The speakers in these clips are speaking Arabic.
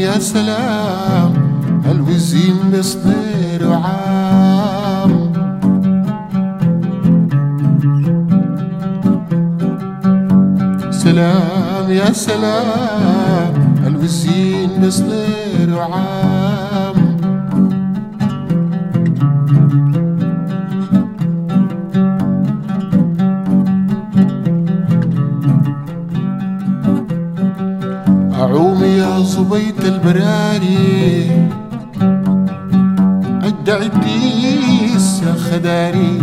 يا سلام الوزين بصدر وعام سلام يا سلام الوزين بصدر وعام يا صبيت البراري أدعي يا خداري.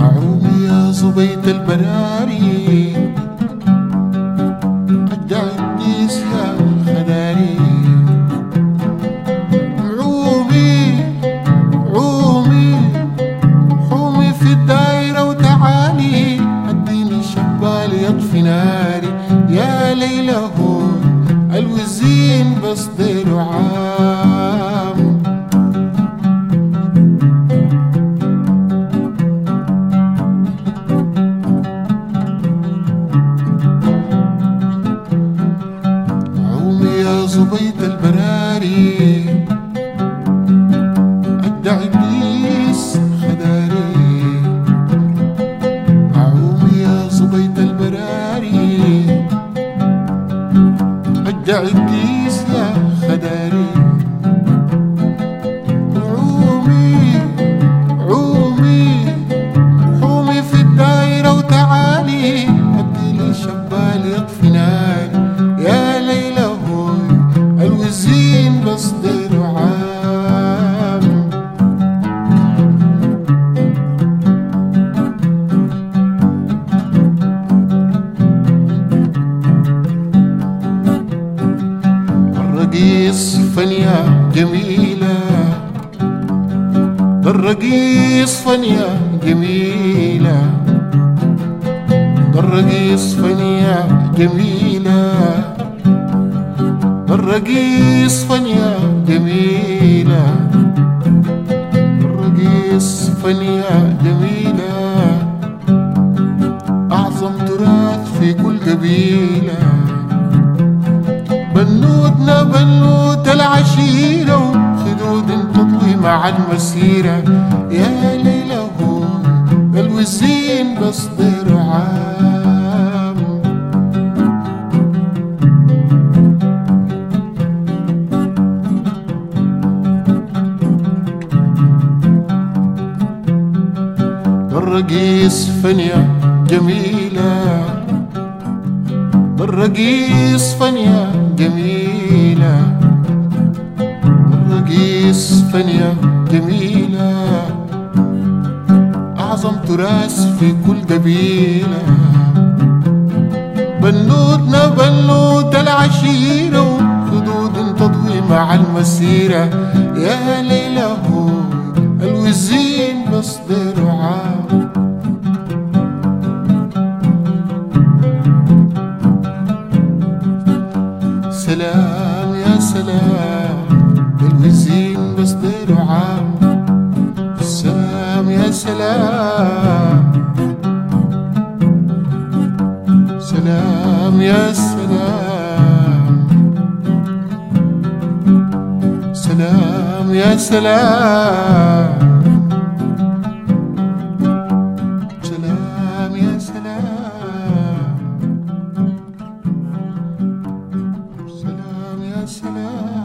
أعوم يا صبيت البراري أدعي يا خداري. عومي عومي حومي في الدايرة ناري. يا ليلى هون الوزين بصدر عام. عومي يا زبيت البراري أدعي أدعي فنيا جميلة. الرقيص فنيا جميلة. الرقيص فنيا جميلة. الرقيص فنيا جميلة. الرقيص فنيا جميلة. أعظم تراث في كل قبيلة. بنودنا بنود العشيرة وخدود تطوي مع المسيرة. يا ليلى هون الوزين بصدر عام. الرقيص فنيا جميلة. الرقيص فنيا جميلة الرقيص فنيا جميلة. أعظم تراث في كل قبيلة بنودنا بنود العشيرة وخدود تضوي مع المسيرة. يا سلام الوزين بصدر عام سلام يا سلام سلام يا سلام سلام يا سلام love.